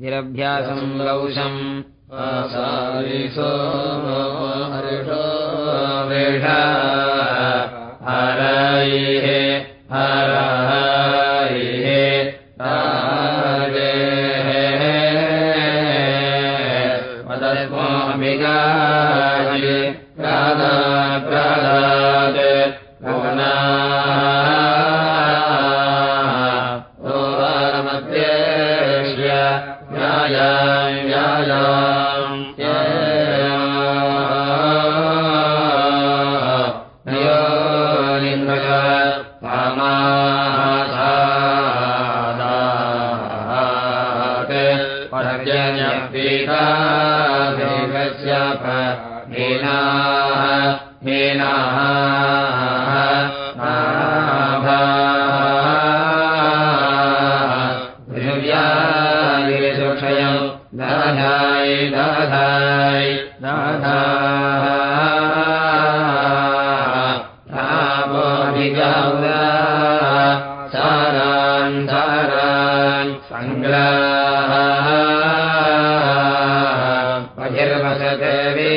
गिरभ्यासम् हरिषो वृष हरैः हरैः बहिर्वसदेवे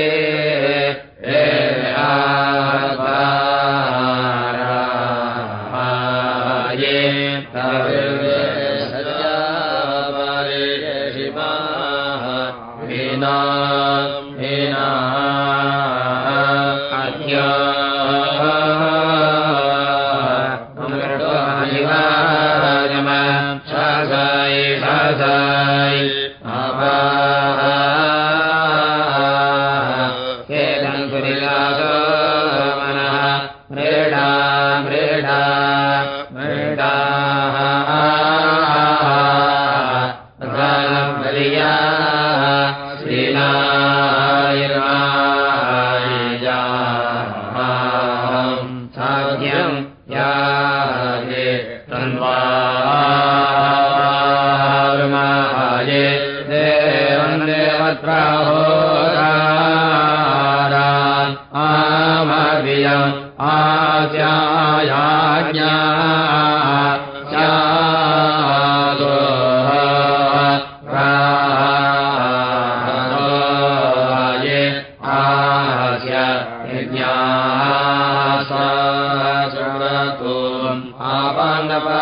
आपन्नपादुभवानान्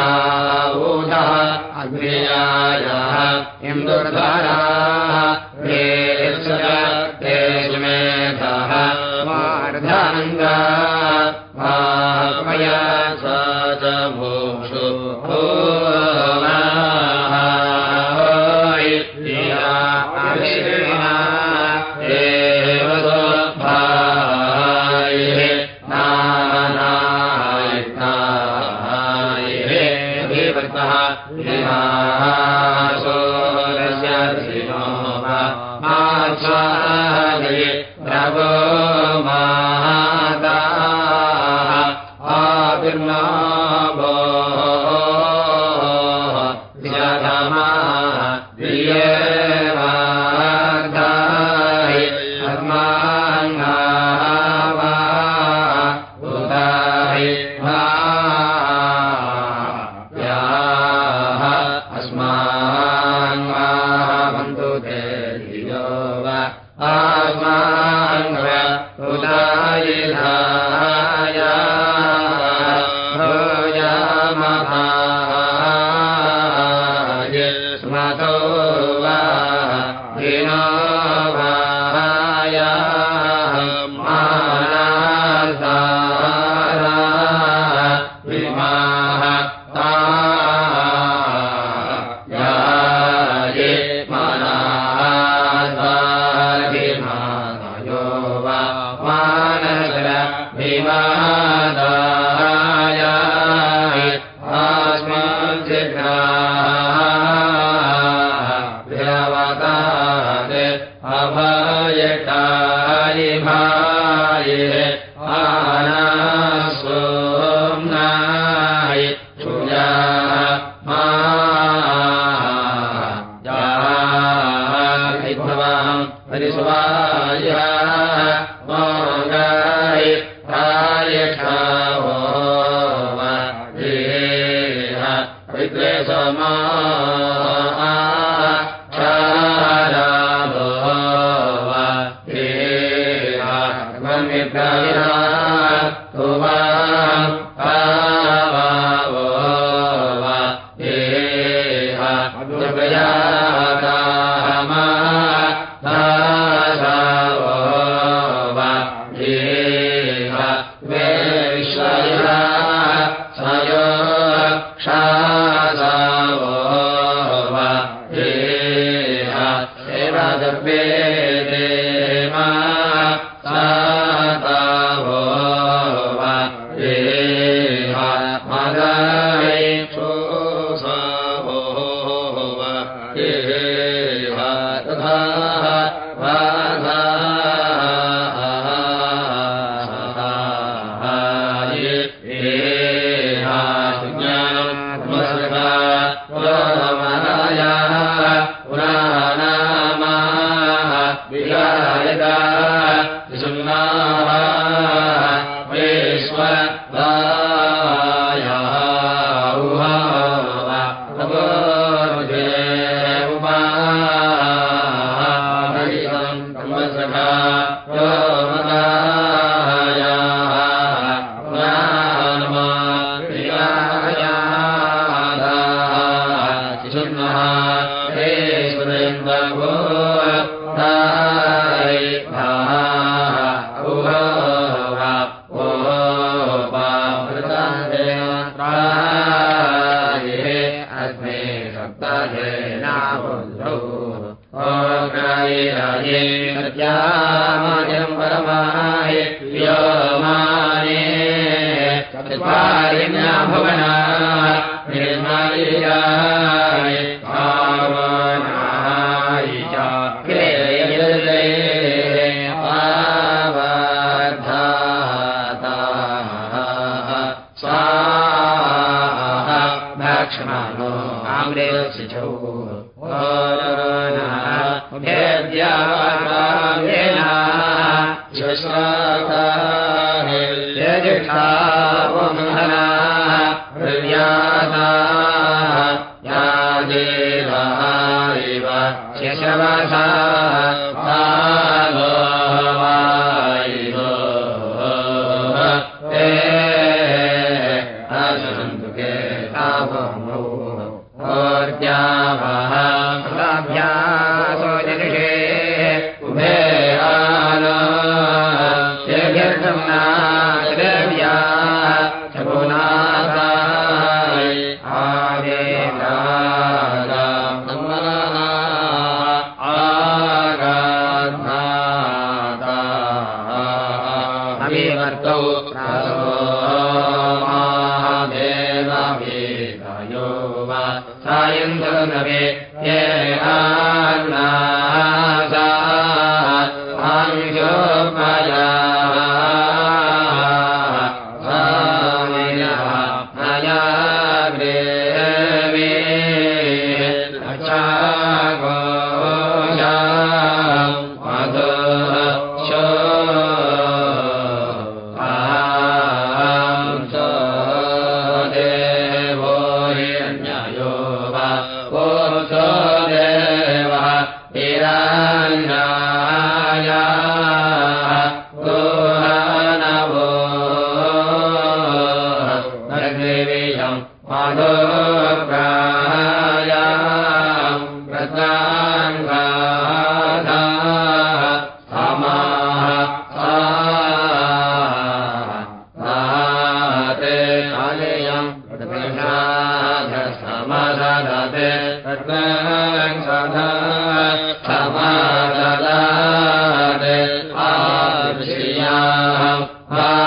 या ऊधः अग्नियायाः इन्दुर्धाराः ेन द्वे ये अस्मे सप्ताहो गाय परमाय व्योमाने चत्वारिण्या भुवना निर्माय श्र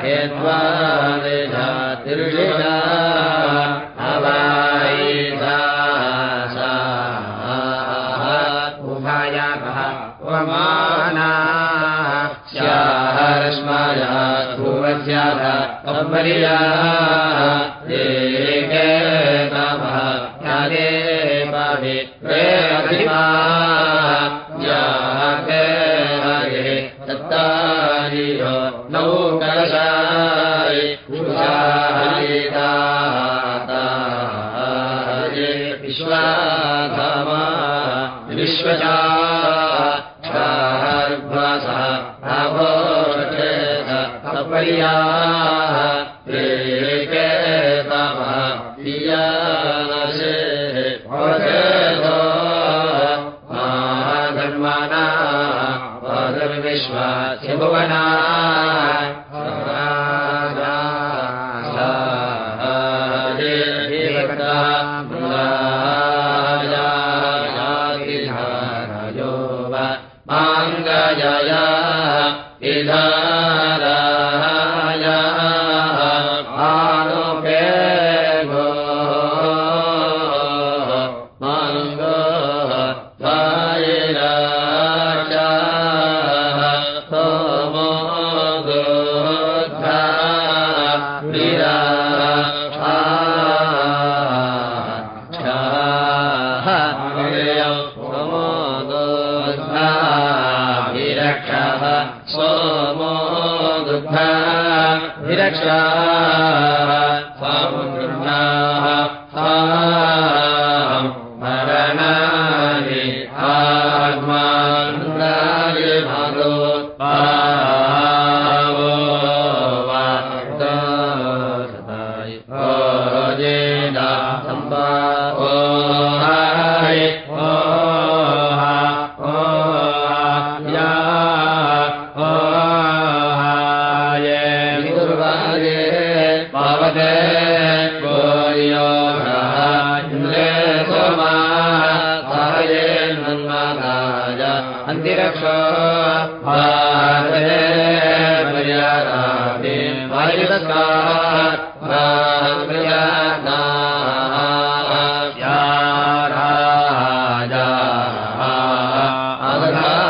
धा तिरुष् हारे दा उभाया कः अमाना हर्ष्माया भूमस्याः विरक्षा अवधारा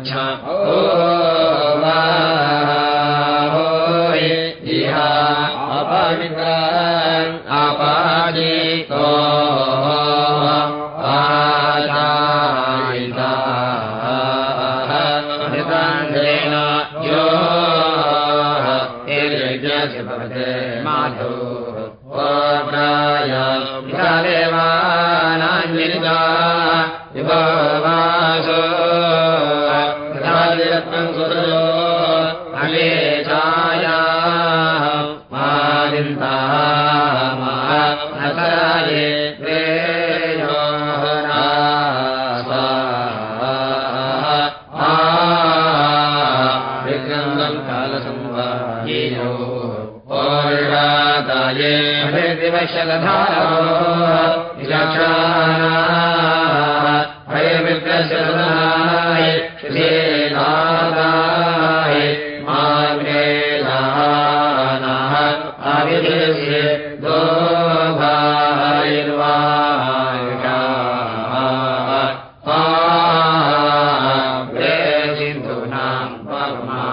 गच्छ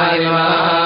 जुम्नाय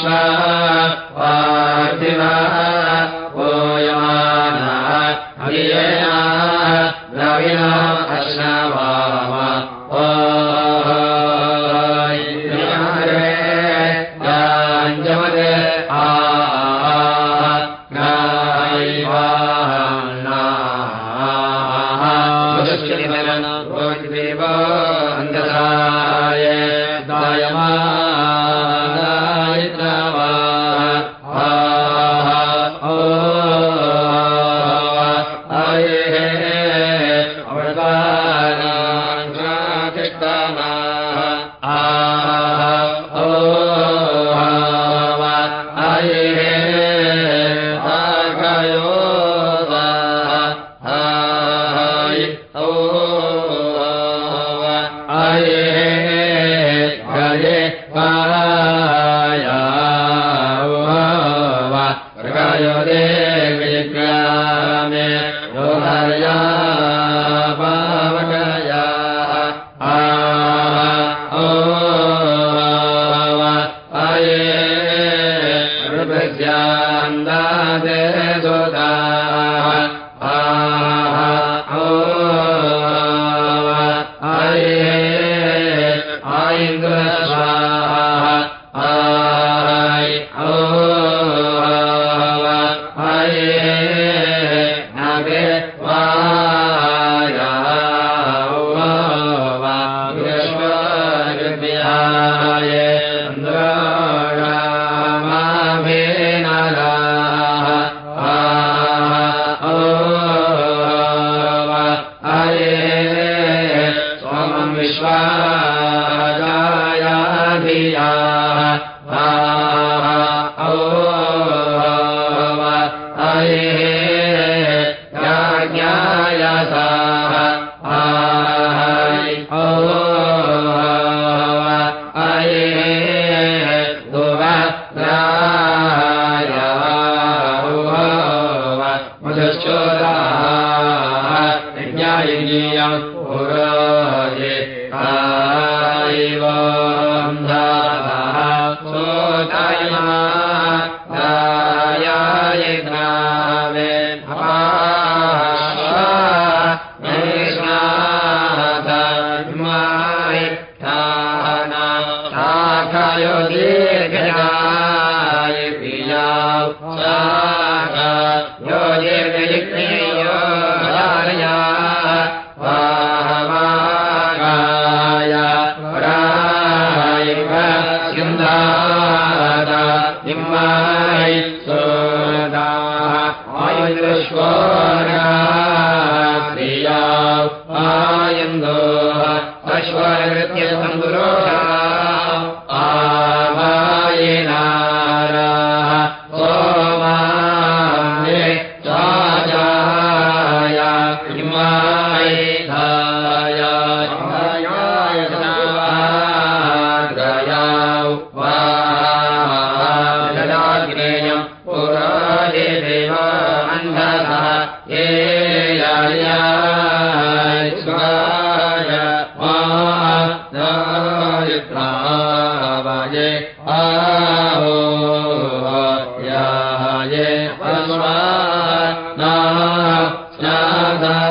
अभिविश्वा नाम वा